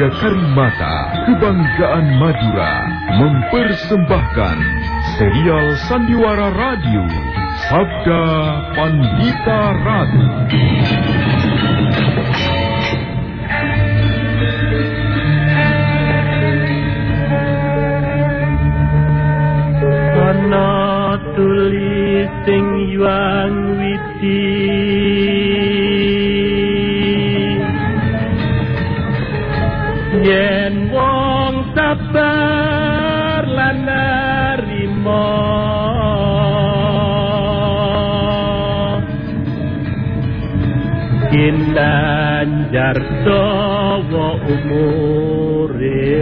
33 Karimata, Kebanggaan Madura, mempersembahkan serial Sandiwara Radio, Sabda Pandita Ratu. Ana tulis sing yuang witi Yen wong sabar lan narima Kinanjar dawa umure.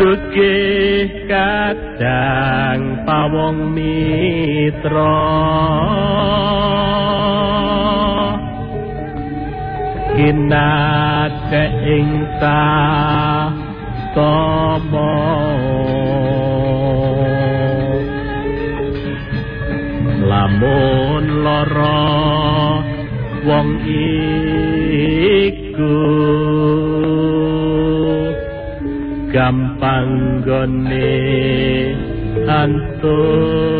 Tukih kadang pawong mitra Kinate ing tomo Lamun loro wong iku gampang gone antuk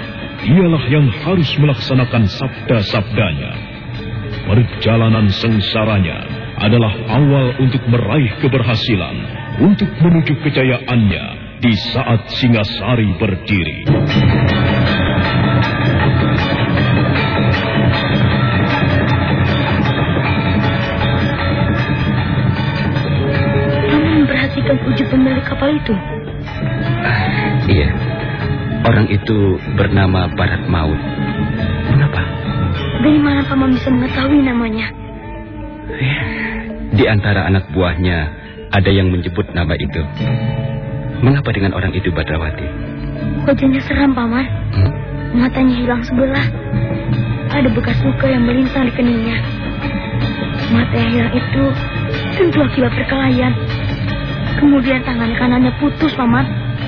dialah yang harus melaksanakan sabda-sabdanya. Perjalanan sengsaranya adalah awal untuk meraih keberhasilan, untuk menuju kejayaannya di saat Singasari berdiri. Kamu memperhatikan wujud pemilik kapal itu? Orang itu bernama Barat Maut. Mengapa? Dari mana paman bisa mengetahui namanya? Di antara anak buahnya ada yang menyebut nama itu. Mengapa dengan orang itu Badrawati? Wajahnya seram paman. Hmm? Matanya hilang sebelah. Ada bekas luka yang melintang di keningnya. Mata yang hilang itu tentu akibat perkelahian. Kemudian tangan kanannya putus, paman.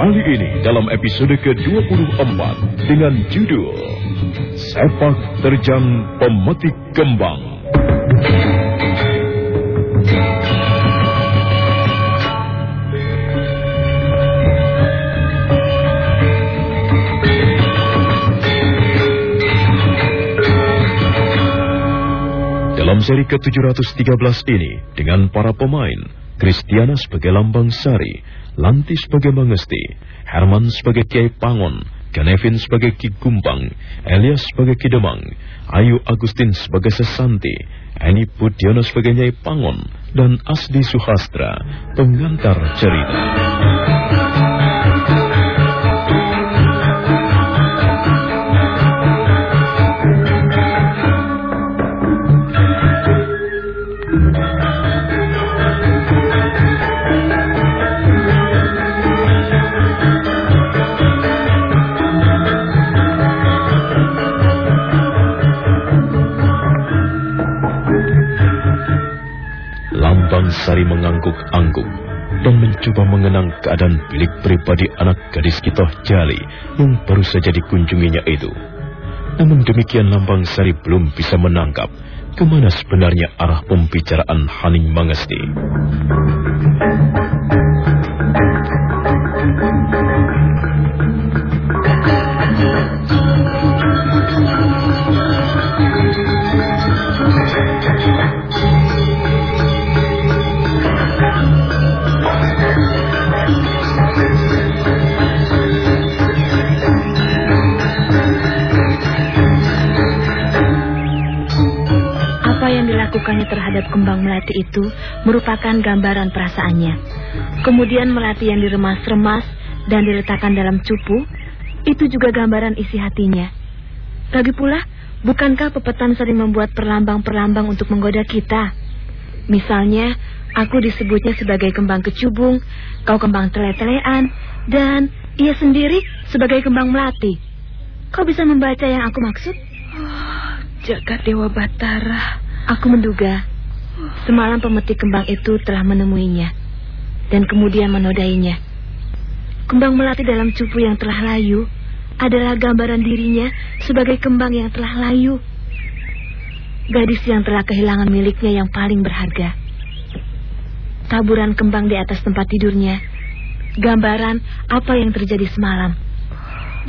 Kali ini dalam episode ke-24 dengan judul Sepak Terjang Pemetik Kembang. Dalam seri ke-713 ini, dengan para pemain, Kristiana sebagai Lambang Sari, Lanti sebagai Mangesti, Herman sebagai Kiai Pangon, Ganevin sebagai Ki Gumpang, Elias sebagai Ki Demang, Ayu Agustin sebagai Sesanti, Eni Budiono sebagai Nyai Pangon, dan Asdi Suhastra, pengantar cerita. Lambang Sari mengangguk-angguk dan mencoba mengenang keadaan bilik pribadi anak gadis Kitoh Jali yang baru saja dikunjunginya itu. Namun demikian Lambang Sari belum bisa menangkap ke mana sebenarnya arah pembicaraan Haning Mangesti. Dilakukannya terhadap kembang melati itu merupakan gambaran perasaannya. Kemudian melati yang diremas-remas dan diletakkan dalam cupu, itu juga gambaran isi hatinya. Lagi pula, bukankah pepetan sering membuat perlambang-perlambang untuk menggoda kita? Misalnya, aku disebutnya sebagai kembang kecubung, kau kembang tele-telean, dan ia sendiri sebagai kembang melati. Kau bisa membaca yang aku maksud? Oh, jagat Dewa Batara. Aku menduga semalam pemetik kembang itu telah menemuinya dan kemudian menodainya. Kembang melati dalam cupu yang telah layu adalah gambaran dirinya sebagai kembang yang telah layu. Gadis yang telah kehilangan miliknya yang paling berharga. Taburan kembang di atas tempat tidurnya. Gambaran apa yang terjadi semalam.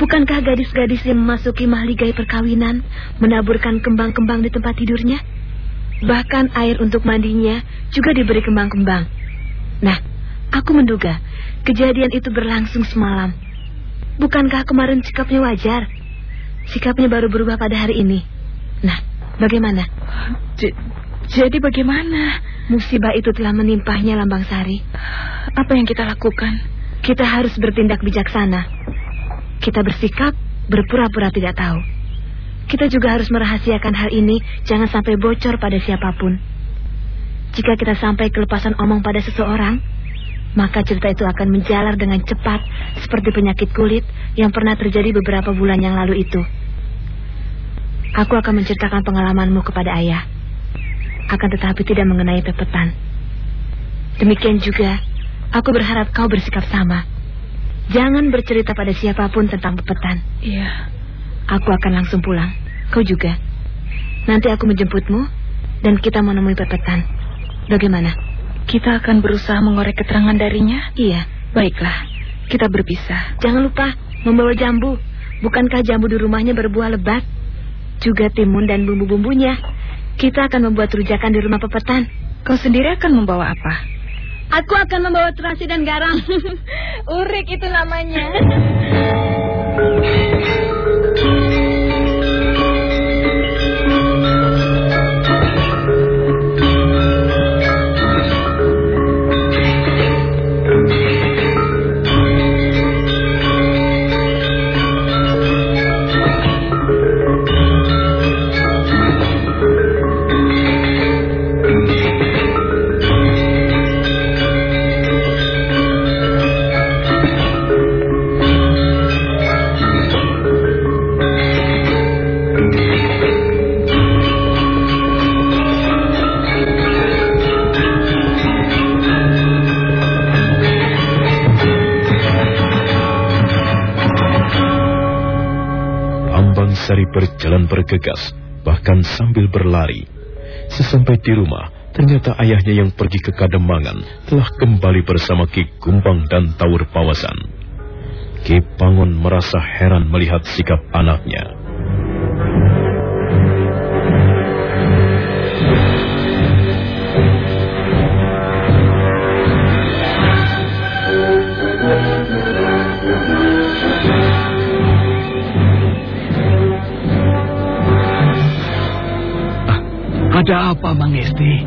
Bukankah gadis-gadis yang memasuki mahligai perkawinan menaburkan kembang-kembang di tempat tidurnya? Bahkan air untuk mandinya juga diberi kembang-kembang. Nah, aku menduga kejadian itu berlangsung semalam. Bukankah kemarin sikapnya wajar? Sikapnya baru berubah pada hari ini. Nah, bagaimana? J jadi bagaimana? Musibah itu telah menimpahnya Lambang Sari. Apa yang kita lakukan? Kita harus bertindak bijaksana. Kita bersikap berpura-pura tidak tahu. Kita juga harus merahasiakan hal ini, jangan sampai bocor pada siapa pun. Jika kita sampai kelepasan omong pada seseorang, maka cerita itu akan menjalar dengan cepat seperti penyakit kulit yang pernah terjadi beberapa bulan yang lalu itu. Aku akan menceritakan pengalamanmu kepada ayah. Akan tetapi tidak mengenai pepetan. Demikian juga, aku berharap kau bersikap sama. Jangan bercerita pada siapa pun tentang pepetan. Iya. Aku akan langsung pulang. Kau juga. Nanti aku menjemputmu dan kita menemui pepetan. Bagaimana? Kita akan berusaha mengorek keterangan darinya? Iya. Baiklah, kita berpisah. Jangan lupa membawa jambu. Bukankah jambu di rumahnya berbuah lebat? Juga timun dan bumbu-bumbunya. Kita akan membuat rujakan di rumah pepetan. Kau sendiri akan membawa apa? Aku akan membawa terasi dan garam. Urik itu namanya. Thank you. Sari berjalan bergegas, bahkan sambil berlari. Sesampai di rumah, ternyata ayahnya yang pergi ke Kademangan telah kembali bersama Ki Gumpang dan Taur Pawasan. Ki Pangon merasa heran melihat sikap anaknya. Ada apa, Mangesti?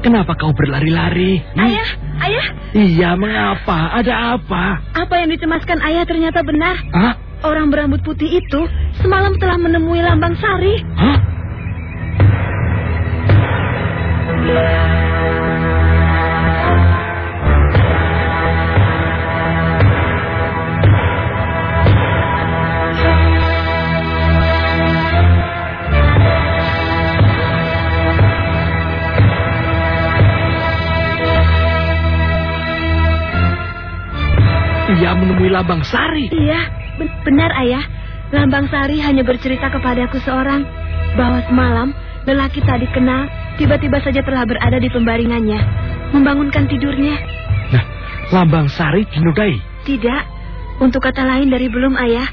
Kenapa kau berlari-lari? Hmm? Ayah, ayah. Iya, mengapa? Ada apa? Apa yang dicemaskan ayah ternyata benar. Hah? Orang berambut putih itu semalam telah menemui lambang sari. Hah? Menemui Lambang Sari. Iya, ben benar ayah. Lambang Sari hanya bercerita kepadaku seorang bahwa semalam lelaki tadi kenal tiba-tiba saja telah berada di pembaringannya, membangunkan tidurnya. Nah, Lambang Sari dinodai. Tidak, untuk kata lain dari belum ayah,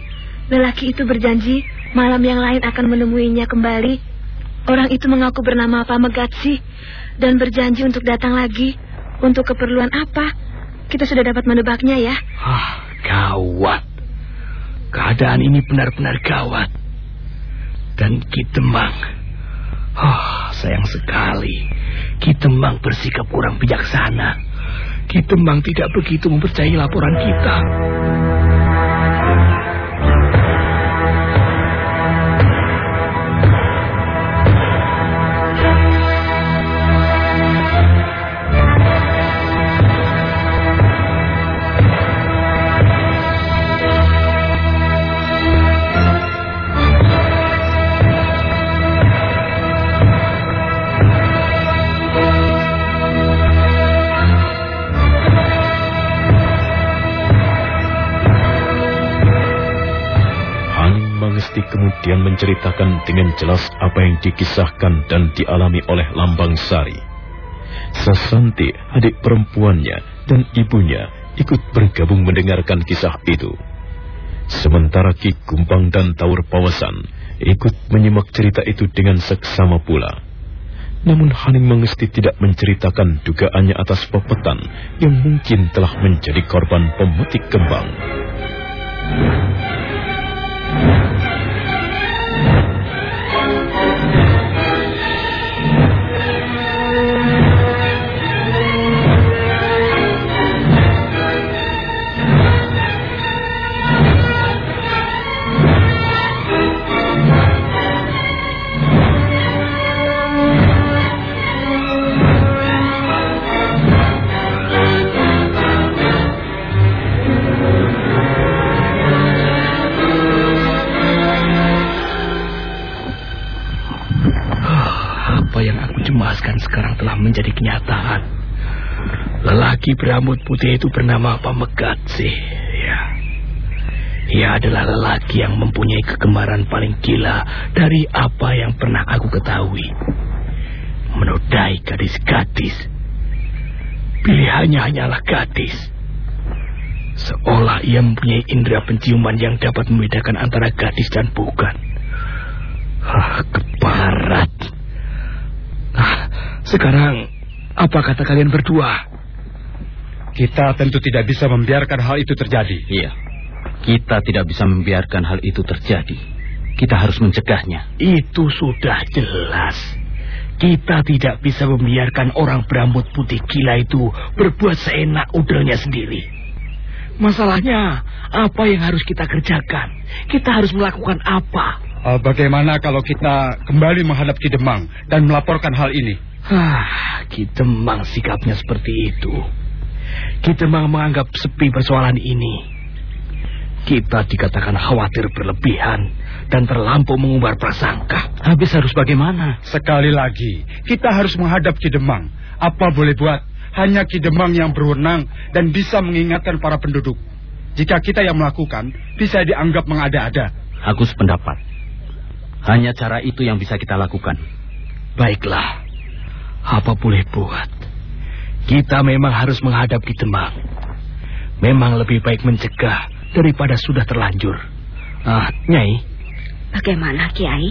lelaki itu berjanji malam yang lain akan menemuinya kembali. Orang itu mengaku bernama Pak Megatsi dan berjanji untuk datang lagi. Untuk keperluan apa? Kita sudah dapat menebaknya ya. Ah, gawat. Keadaan ini benar-benar gawat. Dan Kitemang. Oh, sayang sekali. Kitemang bersikap kurang bijaksana. Kitemang tidak begitu mempercayai laporan kita. Kemudian menceritakan dengan jelas apa yang dikisahkan dan dialami oleh Lambang Sari. Sasanti, adik perempuannya, dan ibunya ikut bergabung mendengarkan kisah itu. Sementara Ki Gumpang dan Taur Pawasan ikut menyimak cerita itu dengan seksama pula. Namun Haning Mengesti tidak menceritakan dugaannya atas pepetan yang mungkin telah menjadi korban pemetik kembang. Menjadi kenyataan. Lelaki berambut putih itu bernama Pak Megat sih. Ya. Ia adalah lelaki yang mempunyai kegemaran paling gila dari apa yang pernah aku ketahui. Menodai gadis-gadis. Pilihannya hanyalah gadis. Seolah ia mempunyai indera penciuman yang dapat membedakan antara gadis dan bukan. Ah, keparat. Ah, sekarang, apa kata kalian berdua? Kita tentu tidak bisa membiarkan hal itu terjadi. Iya. Kita tidak bisa membiarkan hal itu terjadi. Kita harus mencegahnya. Itu sudah jelas. Kita tidak bisa membiarkan orang berambut putih gila itu berbuat seenak udelnya sendiri. Masalahnya, apa yang harus kita kerjakan? Kita harus melakukan apa? Uh, bagaimana kalau kita kembali menghadap Ki Demang dan melaporkan hal ini? Ah, kita memang sikapnya seperti itu. Kita memang menganggap sepi persoalan ini. Kita dikatakan khawatir berlebihan dan terlampau mengumbar prasangka. Habis harus bagaimana? Sekali lagi, kita harus menghadap Kidemang. Apa boleh buat? Hanya Kidemang yang berwenang dan bisa mengingatkan para penduduk. Jika kita yang melakukan, bisa dianggap mengada-ada. Aku sependapat. Hanya cara itu yang bisa kita lakukan. Baiklah. Apa boleh buat? Kita memang harus menghadapi Demang. Memang lebih baik mencegah daripada sudah terlanjur. Ah, Nyai. Bagaimana, Kiai?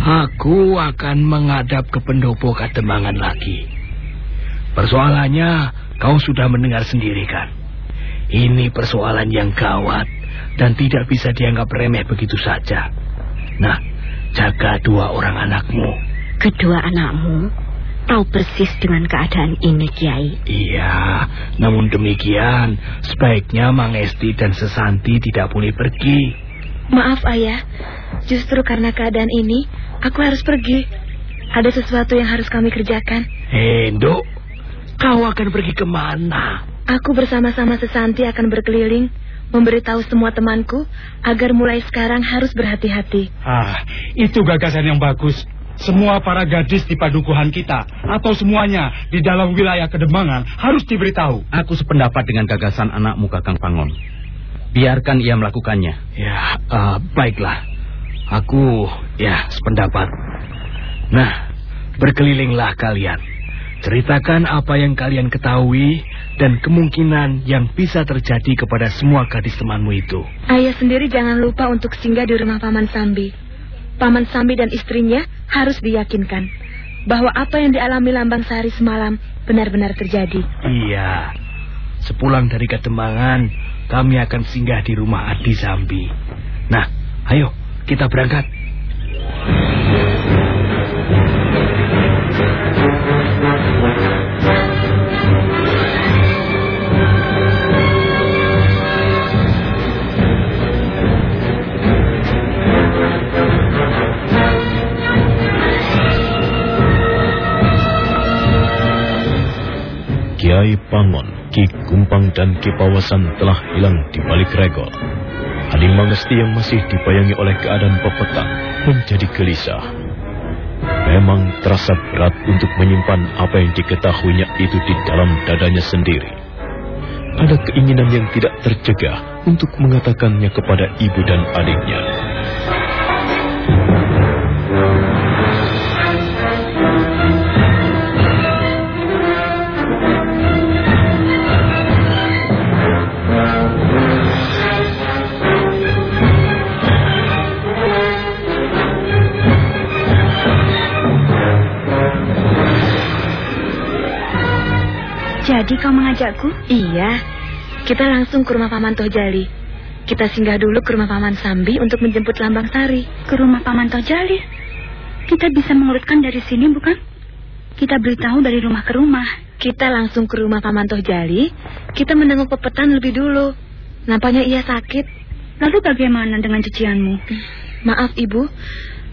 Aku akan menghadap ke pendopo Kademangan lagi. Persoalannya kau sudah mendengar sendiri kan? Ini persoalan yang gawat dan tidak bisa dianggap remeh begitu saja. Nah, jaga dua orang anakmu. Kedua anakmu? Tahu persis dengan keadaan ini, Kiai. Iya, namun demikian, sebaiknya Mang Esti dan Sesanti tidak boleh pergi. Maaf, Ayah. Justru karena keadaan ini, aku harus pergi. Ada sesuatu yang harus kami kerjakan. Endo, kau akan pergi ke mana? Aku bersama-sama Sesanti akan berkeliling memberitahu semua temanku agar mulai sekarang harus berhati-hati. Ah, itu gagasan yang bagus semua para gadis di padukuhan kita atau semuanya di dalam wilayah Kedemangan harus diberitahu. Aku sependapat dengan gagasan anakmu Kakang Pangon. Biarkan ia melakukannya. Ya, uh, baiklah. Aku, ya, sependapat. Nah, berkelilinglah kalian. Ceritakan apa yang kalian ketahui dan kemungkinan yang bisa terjadi kepada semua gadis temanmu itu. Ayah sendiri jangan lupa untuk singgah di rumah Paman Sambi. Paman Sambi dan istrinya harus diyakinkan bahwa apa yang dialami Lambang Sari semalam benar-benar terjadi. Iya. Sepulang dari Katembangan, kami akan singgah di rumah Adi Sambi. Nah, ayo kita berangkat. Kiai Pangon, Ki Kumpang dan Ki Pawasan telah hilang di balik regol. Aning Mangesti yang masih dibayangi oleh keadaan pepetang menjadi gelisah. Memang terasa berat untuk menyimpan apa yang diketahuinya itu di dalam dadanya sendiri. Ada keinginan yang tidak tercegah untuk mengatakannya kepada ibu dan adiknya. Kau mengajakku? Iya. Kita langsung ke rumah Paman Tojali. Kita singgah dulu ke rumah Paman Sambi untuk menjemput Lambang Sari. Ke rumah Paman Tojali? Kita bisa mengurutkan dari sini, bukan? Kita beritahu dari rumah ke rumah. Kita langsung ke rumah Paman Tojali. Kita menengok pepetan lebih dulu. Nampaknya ia sakit. Lalu bagaimana dengan cucianmu? Maaf, Ibu.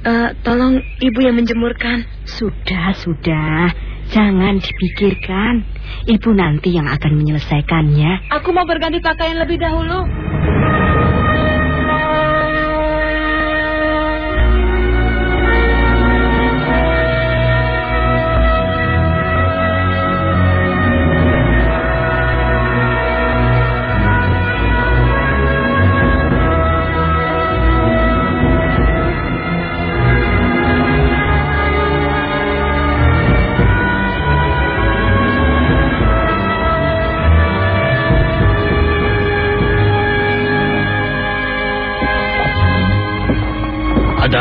Uh, tolong Ibu yang menjemurkan. Sudah, sudah. Jangan dipikirkan. Ibu nanti yang akan menyelesaikannya. Aku mau berganti pakaian lebih dahulu.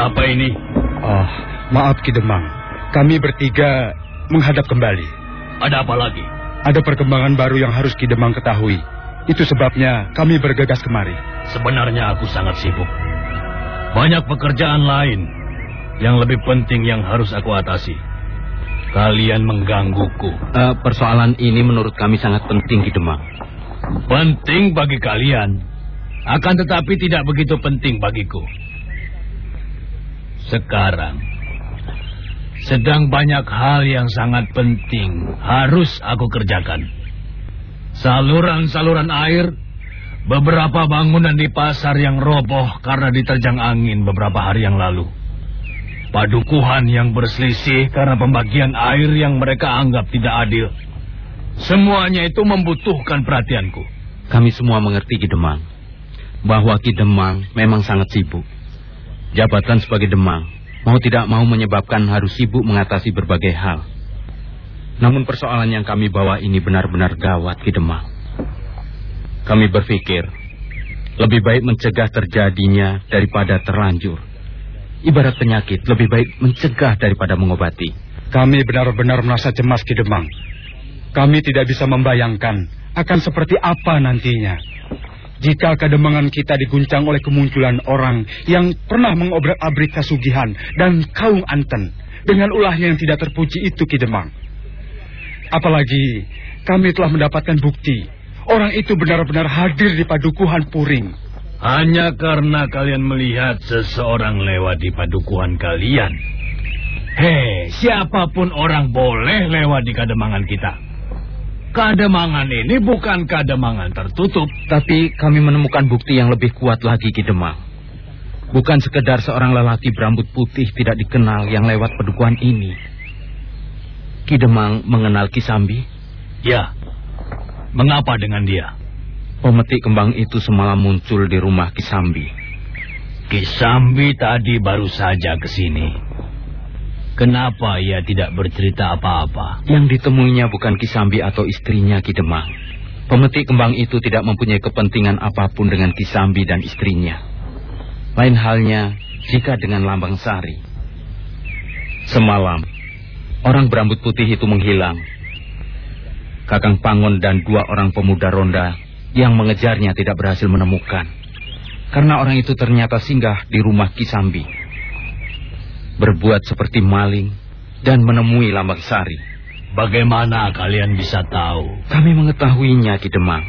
Ada apa ini? Oh, maaf Ki Demang. Kami bertiga menghadap kembali. Ada apa lagi? Ada perkembangan baru yang harus Ki Demang ketahui. Itu sebabnya kami bergegas kemari. Sebenarnya aku sangat sibuk. Banyak pekerjaan lain yang lebih penting yang harus aku atasi. Kalian menggangguku. Uh, persoalan ini menurut kami sangat penting, Ki Demang. Penting bagi kalian, akan tetapi tidak begitu penting bagiku. Sekarang, sedang banyak hal yang sangat penting harus aku kerjakan. Saluran-saluran air, beberapa bangunan di pasar yang roboh karena diterjang angin beberapa hari yang lalu. Padukuhan yang berselisih karena pembagian air yang mereka anggap tidak adil. Semuanya itu membutuhkan perhatianku. Kami semua mengerti Ki Demang, bahwa Ki Demang memang sangat sibuk. Jabatan sebagai Demang mau tidak mau menyebabkan harus sibuk mengatasi berbagai hal. Namun persoalan yang kami bawa ini benar-benar gawat Ki Demang. Kami berpikir lebih baik mencegah terjadinya daripada terlanjur. Ibarat penyakit lebih baik mencegah daripada mengobati. Kami benar-benar merasa cemas Ki Demang. Kami tidak bisa membayangkan akan seperti apa nantinya. Jika kedemangan kita diguncang oleh kemunculan orang yang pernah mengobrak-abrik kasugihan dan kaum anten dengan ulahnya yang tidak terpuji itu Kidemang. Apalagi kami telah mendapatkan bukti orang itu benar-benar hadir di padukuhan Puring. Hanya karena kalian melihat seseorang lewat di padukuhan kalian. Hei, siapa pun orang boleh lewat di kademangan kita. Kademangan ini bukan kademangan tertutup. Tapi kami menemukan bukti yang lebih kuat lagi Ki Demang. Bukan sekedar seorang lelaki berambut putih tidak dikenal yang lewat pedukuhan ini. Ki Demang mengenal Ki Sambi? Ya. Mengapa dengan dia? Pemetik kembang itu semalam muncul di rumah Kisambi. Kisambi tadi baru saja ke sini. Kenapa ia tidak bercerita apa-apa? Yang ditemuinya bukan Kisambi atau istrinya Kidemang. Pemetik kembang itu tidak mempunyai kepentingan apa pun dengan Kisambi dan istrinya. Lain halnya jika dengan Lambang Sari. Semalam, orang berambut putih itu menghilang. Kakang Pangon dan dua orang pemuda ronda yang mengejarnya tidak berhasil menemukan. Karena orang itu ternyata singgah di rumah Kisambi. Berbuat seperti maling dan menemui Lambang Sari. Bagaimana kalian bisa tahu? Kami mengetahuinya di Demang.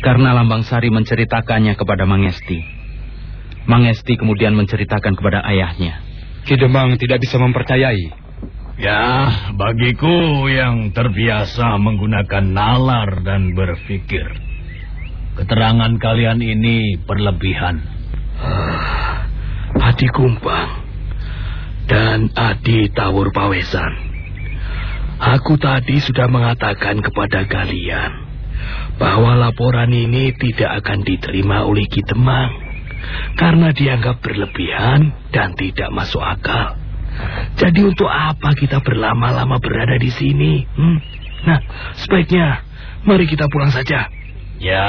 Karena Lambang Sari menceritakannya kepada Mangesti. Mangesti kemudian menceritakan kepada ayahnya. Kidemang tidak bisa mempercayai. Ya, bagiku yang terbiasa menggunakan nalar dan berpikir. Keterangan kalian ini berlebihan. Adi Kumpang dan Adi Tawur Pawesan. Aku tadi sudah mengatakan kepada kalian bahwa laporan ini tidak akan diterima oleh Kitemang karena dianggap berlebihan dan tidak masuk akal. Jadi untuk apa kita berlama-lama berada di sini? Hmm? Nah, sebaiknya mari kita pulang saja. Ya,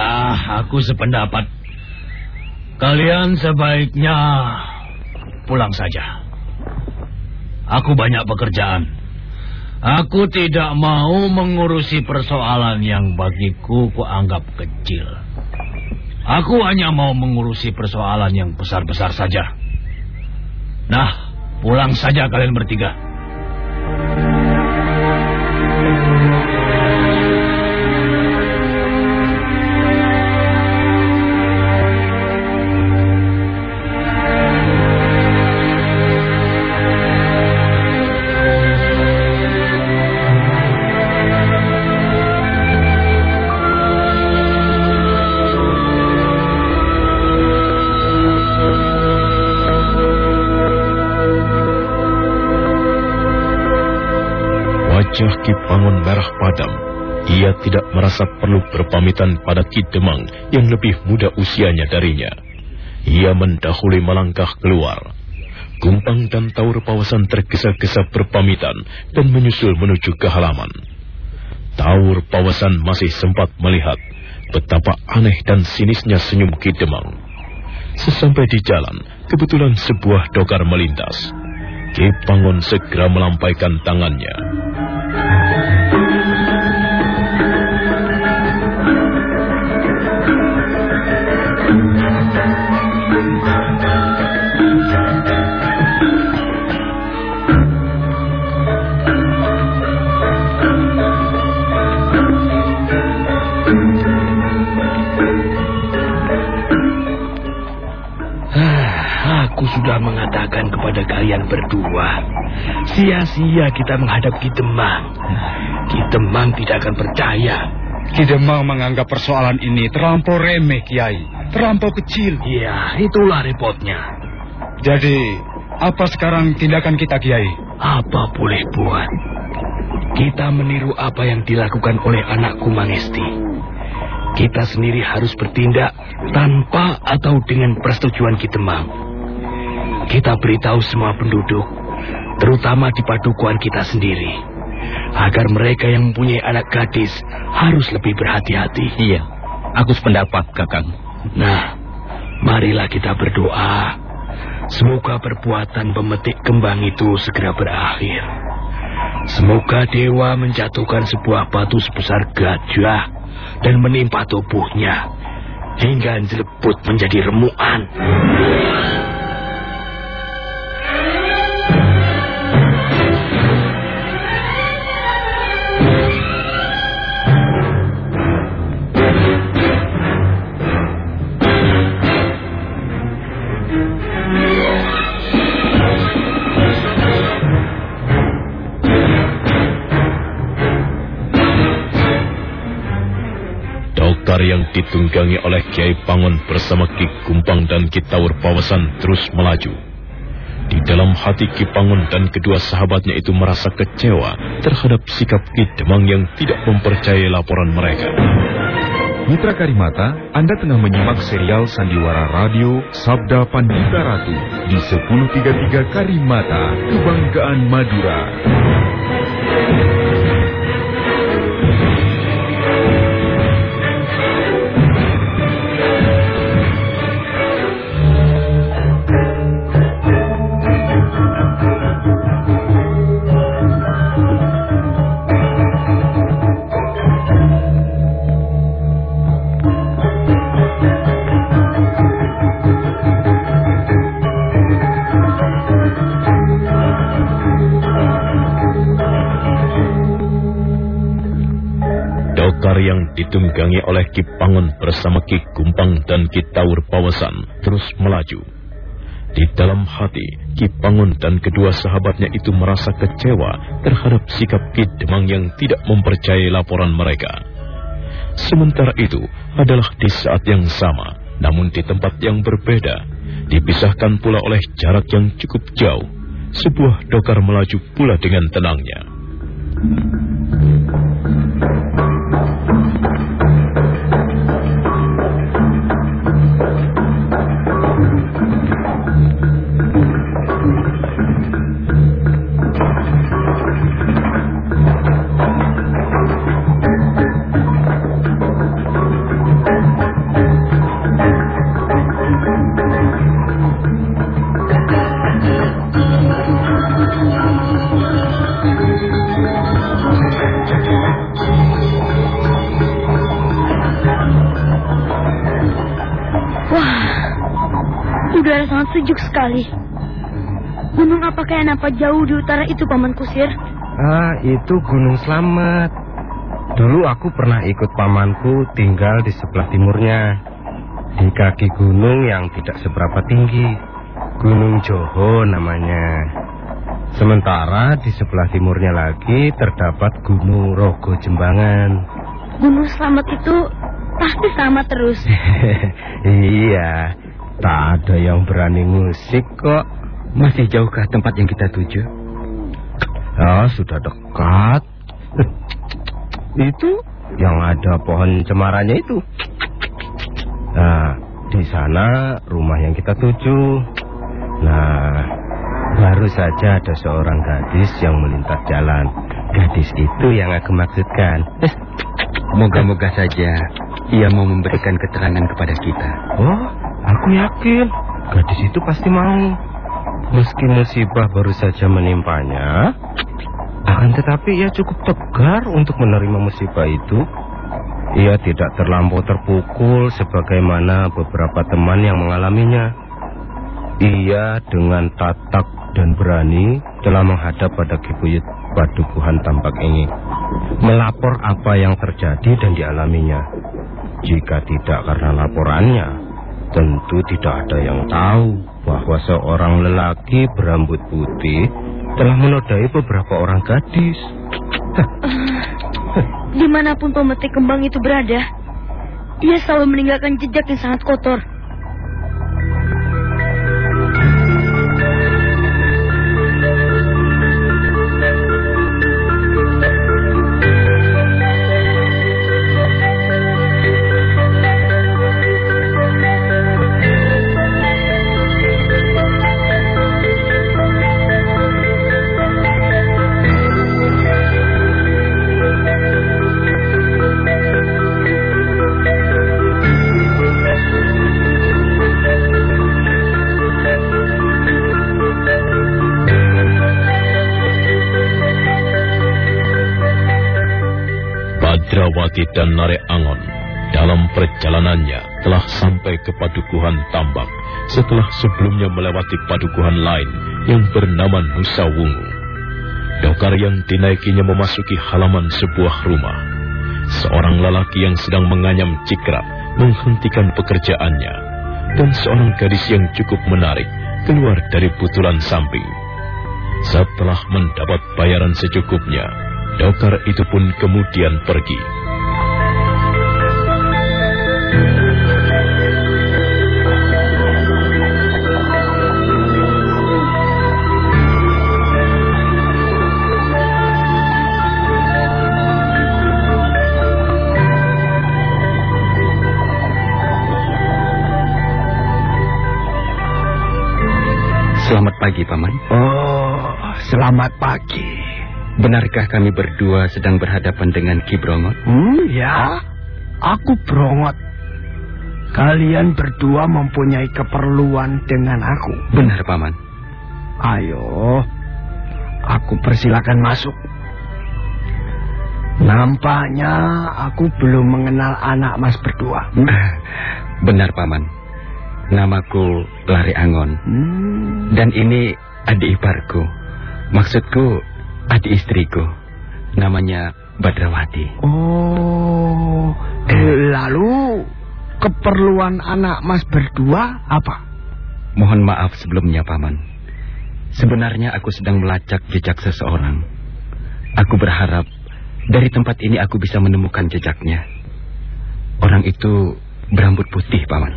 aku sependapat. Kalian sebaiknya pulang saja. Aku banyak pekerjaan. Aku tidak mau mengurusi persoalan yang bagiku kuanggap kecil. Aku hanya mau mengurusi persoalan yang besar-besar saja. Nah, Pulang saja kalian bertiga. Wajah Ki Pangon merah padam. Ia tidak merasa perlu berpamitan pada Ki Demang yang lebih muda usianya darinya. Ia mendahului melangkah keluar. Gumpang dan Taur Pawasan tergesa-gesa berpamitan dan menyusul menuju ke halaman. Taur Pawasan masih sempat melihat betapa aneh dan sinisnya senyum Ki Demang. Sesampai di jalan, kebetulan sebuah dokar melintas. Ki Pangon segera melampaikan tangannya. Aku sudah mengatakan kepada kalian berdua, sia-sia kita menghadap Ki Demang. Ki Demang tidak akan percaya. Ki Demang menganggap persoalan ini terlampau remeh, Kiai. Terlampau kecil. Ya, itulah repotnya. Jadi, apa sekarang tindakan kita, Kiai? Apa boleh buat? Kita meniru apa yang dilakukan oleh anakku Mangesti. Kita sendiri harus bertindak tanpa atau dengan persetujuan Ki Demang. Kita beritahu semua penduduk, terutama di padukuan kita sendiri, agar mereka yang mempunyai anak gadis harus lebih berhati-hati. Iya, aku sependapat, Kakang. Nah, marilah kita berdoa. Semoga perbuatan pemetik kembang itu segera berakhir. Semoga dewa menjatuhkan sebuah batu sebesar gajah dan menimpa tubuhnya hingga jelebut menjadi remuan. Yang ditunggangi oleh Kiai Pangon bersama Ki Gumpang dan Ki Tawur Pawasan terus melaju. Di dalam hati Ki Pangon dan kedua sahabatnya itu merasa kecewa terhadap sikap Ki Demang yang tidak mempercayai laporan mereka. Mitra Karimata, Anda tengah menyimak serial Sandiwara Radio Sabda Pandita Ratu di 1033 Karimata, Kebanggaan Madura. Ditunggangi oleh Ki Pangon bersama Ki Gumpang dan Ki Taur Pawasan terus melaju. Di dalam hati, Ki Pangon dan kedua sahabatnya itu merasa kecewa terhadap sikap Ki Demang yang tidak mempercayai laporan mereka. Sementara itu adalah di saat yang sama, namun di tempat yang berbeda, dipisahkan pula oleh jarak yang cukup jauh. Sebuah dokar melaju pula dengan tenangnya. Sejuk sekali. Gunung apa kayak apa jauh di utara itu, Paman Kusir? Ah, itu Gunung Slamet. Dulu aku pernah ikut pamanku tinggal di sebelah timurnya. Di kaki gunung yang tidak seberapa tinggi. Gunung Joho namanya. Sementara di sebelah timurnya lagi terdapat Gunung Rogo Jembangan. Gunung Slamet itu pasti sama terus. iya, Tak ada yang berani musik kok. Masih jauhkah tempat yang kita tuju? Ya, sudah dekat. itu yang ada pohon cemarannya itu. Nah, di sana rumah yang kita tuju. Nah, baru saja ada seorang gadis yang melintas jalan. Gadis itu yang aku maksudkan. Moga-moga saja ia mau memberikan keterangan kepada kita. Oh, Aku yakin gadis itu pasti mau. Meski musibah baru saja menimpanya, akan tetapi ia cukup tegar untuk menerima musibah itu. Ia tidak terlampau terpukul sebagaimana beberapa teman yang mengalaminya. Ia dengan tatak dan berani telah menghadap pada Kibuyut Padukuhan Tampak ini. Melapor apa yang terjadi dan dialaminya. Jika tidak karena laporannya, Tentu tidak ada yang tahu bahwa seorang lelaki berambut putih telah menodai beberapa orang gadis. Di mana pun pemetik kembang itu berada, ia selalu meninggalkan jejak yang sangat kotor. Dan Nare Angon dalam perjalanannya telah sampai ke padukuhan Tambak setelah sebelumnya melewati padukuhan lain yang bernama Nusa Wungu. Dokar yang dinaikinya memasuki halaman sebuah rumah. Seorang lelaki yang sedang menganyam cikra menghentikan pekerjaannya dan seorang gadis yang cukup menarik keluar dari putulan samping. Setelah mendapat bayaran secukupnya, Dokar itu pun kemudian pergi. Selamat pagi, Paman. Oh, selamat pagi. Benarkah kami berdua sedang berhadapan dengan Ki Brongot? Hmm, ya. Aku Brongot. Kalian berdua mempunyai keperluan dengan aku. Benar, Paman. Ayo, aku persilakan masuk. Nampaknya aku belum mengenal anak mas berdua. Hmm? Benar, Paman. Namaku Lari Angon. Hmm. Dan ini adik iparku. Maksudku adik istriku. Namanya Badrawati. Oh, eh, lalu keperluan anak mas berdua apa? Mohon maaf sebelumnya, Paman. Sebenarnya aku sedang melacak jejak seseorang. Aku berharap dari tempat ini aku bisa menemukan jejaknya. Orang itu berambut putih, Paman.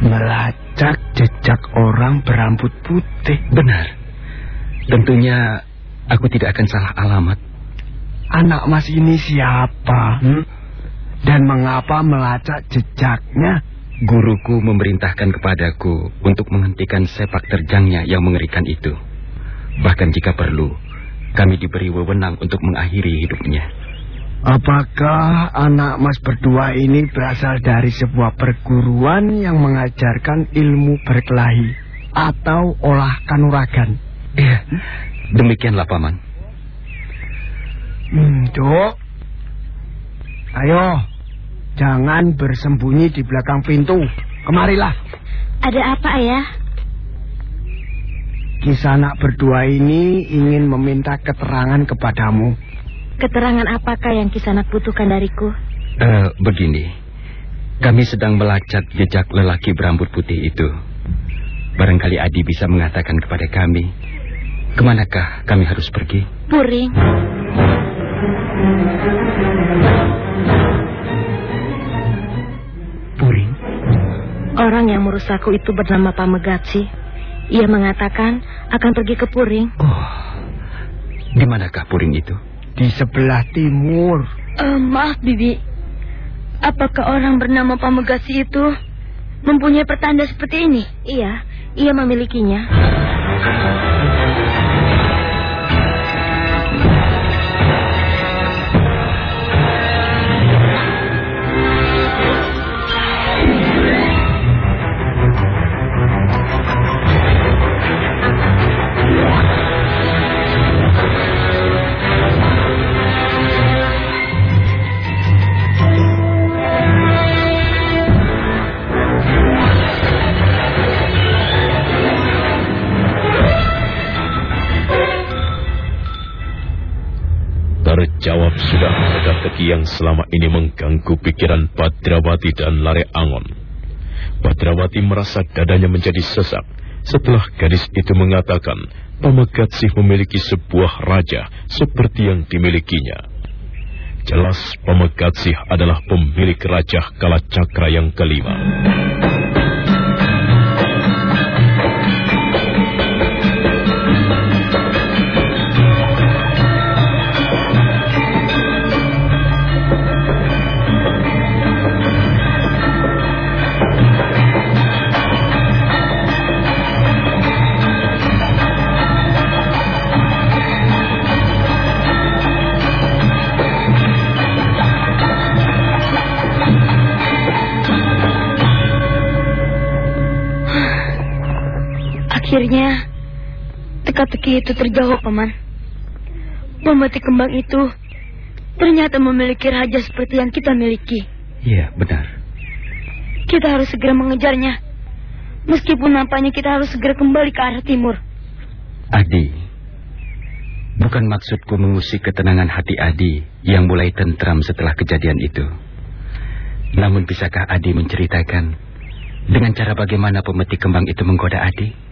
Melacak jejak orang berambut putih. Benar. Tentunya aku tidak akan salah alamat. Anak mas ini siapa? Hmm? Dan mengapa melacak jejaknya? Guruku memerintahkan kepadaku untuk menghentikan sepak terjangnya yang mengerikan itu. Bahkan jika perlu, kami diberi wewenang untuk mengakhiri hidupnya. Apakah anak mas berdua ini berasal dari sebuah perguruan yang mengajarkan ilmu berkelahi atau olah kanuragan? Iya, demikianlah paman. Hmm, Dok. Ayo, jangan bersembunyi di belakang pintu. Kemarilah. Ada apa, ya? Kisah anak berdua ini ingin meminta keterangan kepadamu. Keterangan apakah yang Kisanak butuhkan dariku? Uh, begini. Kami sedang melacak jejak lelaki berambut putih itu. Barangkali Adi bisa mengatakan kepada kami, ke manakah kami harus pergi? Puring. Puring? Orang yang merusakku itu bernama Pamegatsi. Ia mengatakan akan pergi ke Puring. Oh, di manakah Puring itu? Di sebelah timur. Uh, maaf, Bibi. Apakah orang bernama Pamegasi itu mempunyai pertanda seperti ini? Iya, ia memilikinya. Jawab sudah teka-teki yang selama ini mengganggu pikiran Badrawati dan Lare Angon. Badrawati merasa dadanya menjadi sesak setelah gadis itu mengatakan Pamagatsih memiliki sebuah raja seperti yang dimilikinya. Jelas Pamagatsih adalah pemilik raja Kalacakra yang kelima. Teka-teki itu terjawab, Paman. Pembatik kembang itu ternyata memiliki raja seperti yang kita miliki. Iya, benar. Kita harus segera mengejarnya. Meskipun nampaknya kita harus segera kembali ke arah timur. Adi, bukan maksudku mengusik ketenangan hati Adi yang mulai tentram setelah kejadian itu. Namun bisakah Adi menceritakan dengan cara bagaimana pemetik kembang itu menggoda Adi?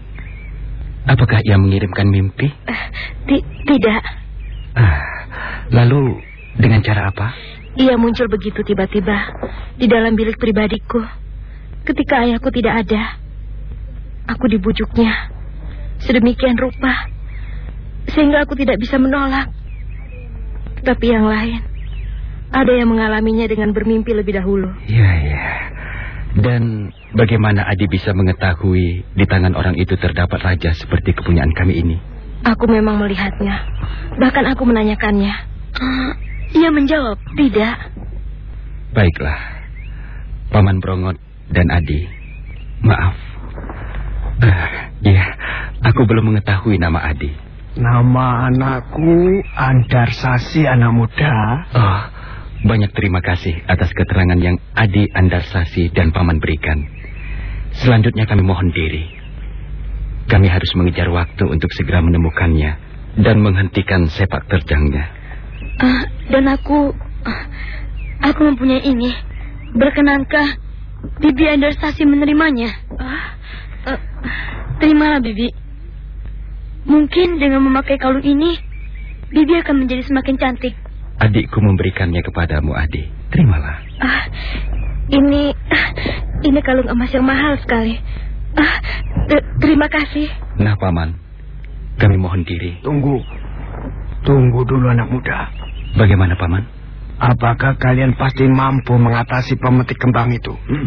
Apakah ia mengirimkan mimpi? Uh, tidak. Uh, lalu dengan cara apa? Ia muncul begitu tiba-tiba di dalam bilik pribadiku. Ketika ayahku tidak ada, aku dibujuknya sedemikian rupa sehingga aku tidak bisa menolak. Tapi yang lain, ada yang mengalaminya dengan bermimpi lebih dahulu. Iya, iya. Dan bagaimana Adi bisa mengetahui di tangan orang itu terdapat raja seperti kepunyaan kami ini? Aku memang melihatnya. Bahkan aku menanyakannya. Uh, ia menjawab, tidak. Baiklah. Paman Brongot dan Adi, maaf. Uh, iya, aku belum mengetahui nama Adi. Nama anakku Andarsasi anak muda. Oh, banyak terima kasih atas keterangan yang Adi Andarsasi dan Paman berikan. Selanjutnya kami mohon diri. Kami harus mengejar waktu untuk segera menemukannya dan menghentikan sepak terjangnya. Uh, dan aku, uh, aku mempunyai ini. Berkenankah Bibi Andarsasi menerimanya? Uh, uh, terimalah Bibi. Mungkin dengan memakai kalung ini, Bibi akan menjadi semakin cantik. Adikku memberikannya kepadamu, adik. Terimalah. Ah, ini, ini kalung emas yang mahal sekali. Ah, terima kasih. Nah, paman, kami mohon diri. Tunggu, tunggu dulu anak muda. Bagaimana, paman? Apakah kalian pasti mampu mengatasi pemetik kembang itu? Hmm?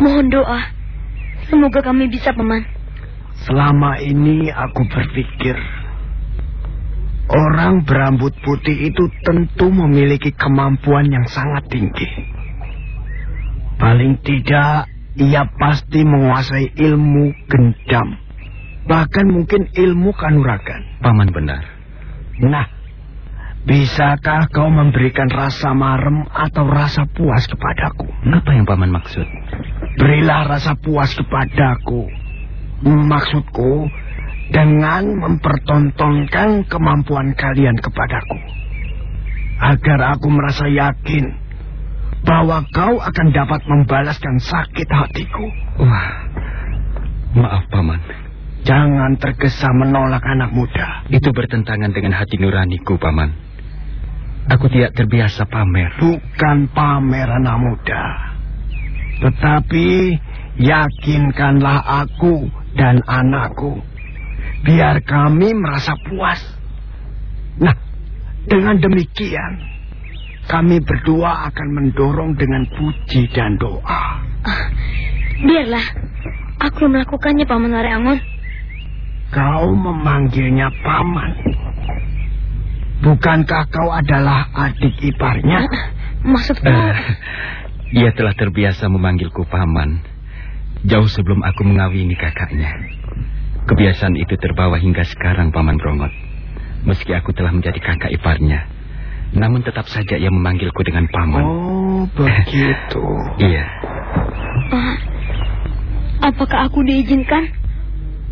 Mohon doa. Semoga kami bisa, paman. Selama ini aku berpikir Orang berambut putih itu tentu memiliki kemampuan yang sangat tinggi. Paling tidak, ia pasti menguasai ilmu gendam. Bahkan mungkin ilmu kanuragan. Paman benar. Nah, bisakah kau memberikan rasa marem atau rasa puas kepadaku? Apa yang paman maksud? Berilah rasa puas kepadaku. Maksudku, dengan mempertontonkan kemampuan kalian kepadaku. Agar aku merasa yakin bahwa kau akan dapat membalaskan sakit hatiku. Wah, maaf paman. Jangan tergesa menolak anak muda. Itu bertentangan dengan hati nuraniku, paman. Aku tidak terbiasa pamer. Bukan pamer anak muda. Tetapi yakinkanlah aku dan anakku biar kami merasa puas. Nah, dengan demikian, kami berdua akan mendorong dengan puji dan doa. Uh, biarlah, aku melakukannya Paman Angon. Kau memanggilnya Paman. Bukankah kau adalah adik iparnya? Uh, maksudku... Uh, ia telah terbiasa memanggilku Paman. Jauh sebelum aku mengawini kakaknya. Kebiasaan itu terbawa hingga sekarang, Paman Brongot. Meski aku telah menjadi kakak iparnya. Namun tetap saja ia memanggilku dengan Paman. Oh, begitu. iya. Uh, apakah aku diizinkan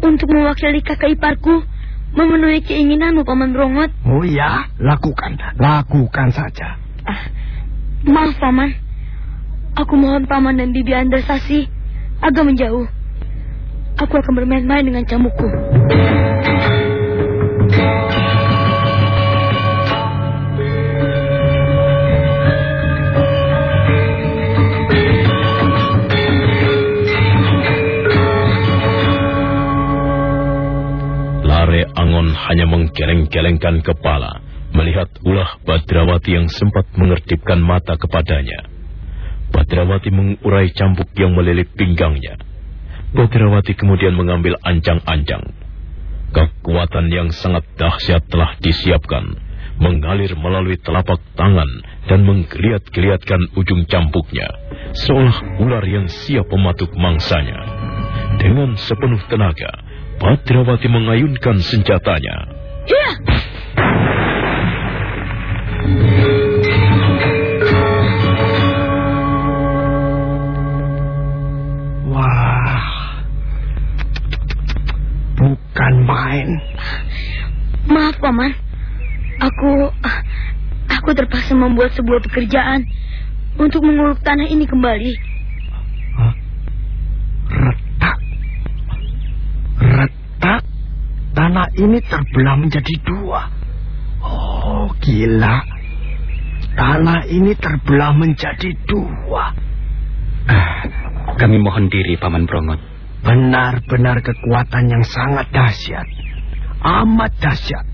untuk mewakili kakak iparku memenuhi keinginanmu, Paman Brongot? Oh ya, lakukan. Lakukan saja. Uh, maaf, Paman. Aku mohon Paman dan Bibi Andasasi agak menjauh. Aku akan bermain-main dengan camukku. Angon hanya menggeleng-gelengkan kepala melihat ulah Badrawati yang sempat mengertipkan mata kepadanya. Badrawati mengurai cambuk yang melilit pinggangnya. Badrawati kemudian mengambil ancang-ancang. Kekuatan yang sangat dahsyat telah disiapkan, mengalir melalui telapak tangan dan menggeliat-geliatkan ujung cambuknya, seolah ular yang siap mematuk mangsanya. Dengan sepenuh tenaga, Badrawati mengayunkan senjatanya. Iya! bukan main. Maaf, Paman. Aku aku terpaksa membuat sebuah pekerjaan untuk menguluk tanah ini kembali. Ini terbelah menjadi dua. Oh, gila. Tanah ini terbelah menjadi dua. Ah, kami mohon diri, Paman Brongot. Benar-benar kekuatan yang sangat dahsyat. Amat dahsyat.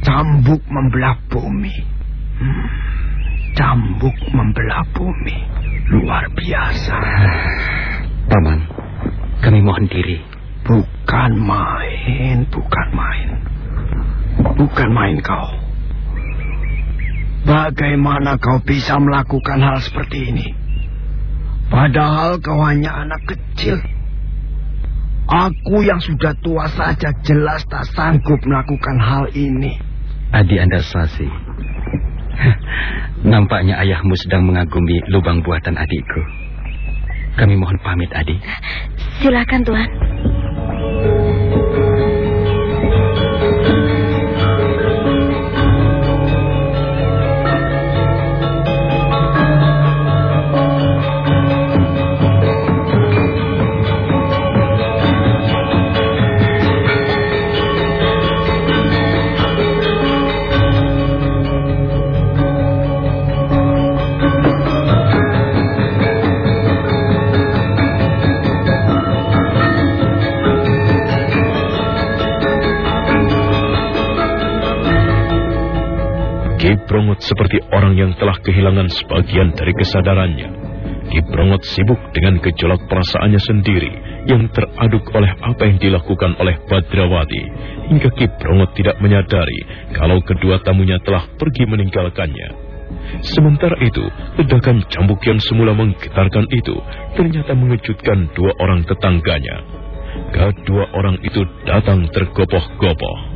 Cambuk membelah bumi. Hmm, cambuk membelah bumi. Luar biasa. Paman, kami mohon diri. Bukan main, bukan main. Bukan main kau. Bagaimana kau bisa melakukan hal seperti ini? Padahal kau hanya anak kecil. Aku yang sudah tua saja jelas tak sanggup melakukan hal ini. Adi Andasasi. Nampaknya ayahmu sedang mengagumi lubang buatan adikku. Kami mohon pamit, Adi. Silakan, Tuan. Prongot seperti orang yang telah kehilangan sebagian dari kesadarannya. Ki Prongot sibuk dengan gejolak perasaannya sendiri yang teraduk oleh apa yang dilakukan oleh Badrawati hingga Ki Prongot tidak menyadari kalau kedua tamunya telah pergi meninggalkannya. Sementara itu, ledakan cambuk yang semula menggetarkan itu ternyata mengejutkan dua orang tetangganya. Kedua orang itu datang tergopoh-gopoh.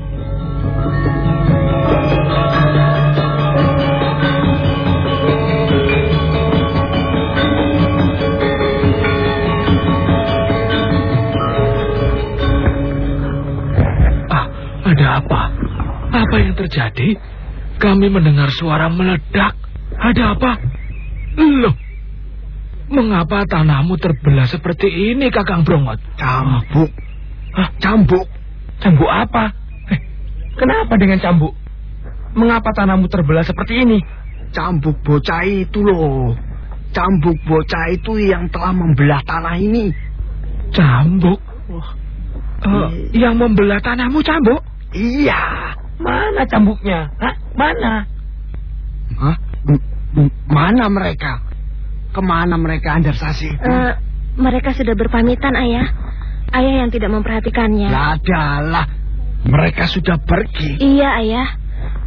Apa yang terjadi? Kami mendengar suara meledak. Ada apa? Loh, mengapa tanahmu terbelah seperti ini, Kakang Brongot? Cambuk. Hah, cambuk? Cambuk apa? Eh, kenapa dengan cambuk? Mengapa tanahmu terbelah seperti ini? Cambuk bocah itu loh. Cambuk bocah itu yang telah membelah tanah ini. Cambuk? Uh, yang membelah tanahmu cambuk? Iya. Mana cambuknya? Hah? Mana? Hah? mana mereka? Ke mana mereka, Andarsasi? Uh, mereka sudah berpamitan, Ayah. Ayah yang tidak memperhatikannya. Ya adalah. Mereka sudah pergi. Iya, Ayah.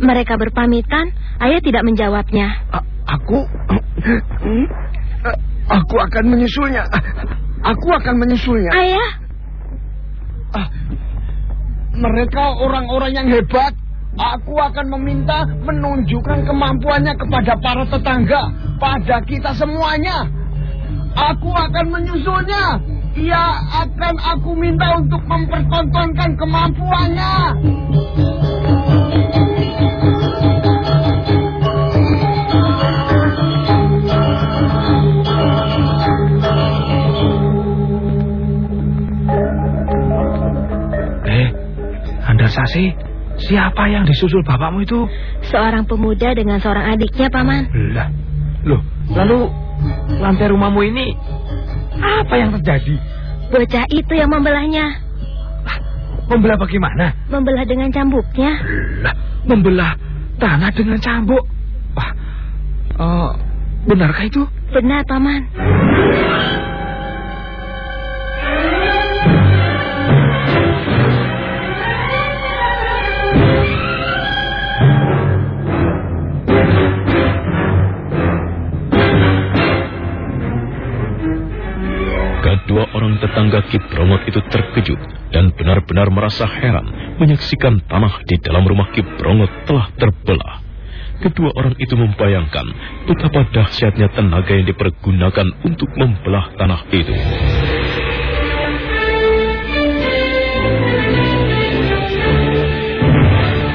Mereka berpamitan, Ayah tidak menjawabnya. A aku... Aku akan menyusulnya. Aku akan menyusulnya. Ayah. Ah, mereka orang-orang yang hebat. Aku akan meminta menunjukkan kemampuannya kepada para tetangga, pada kita semuanya. Aku akan menyusulnya. Ia akan aku minta untuk mempertontonkan kemampuannya. Sasi, siapa yang disusul bapakmu itu? Seorang pemuda dengan seorang adiknya, Paman. Lah, loh, lalu lantai rumahmu ini apa yang terjadi? Bocah itu yang membelahnya. Membelah bagaimana? Membelah dengan cambuknya. Lah, membelah tanah dengan cambuk. Wah, uh, benarkah itu? Benar, Paman. Tetangga Kiprongot itu terkejut dan benar-benar merasa heran menyaksikan tanah di dalam rumah Kiprongot telah terbelah. Kedua orang itu membayangkan betapa dahsyatnya tenaga yang dipergunakan untuk membelah tanah itu.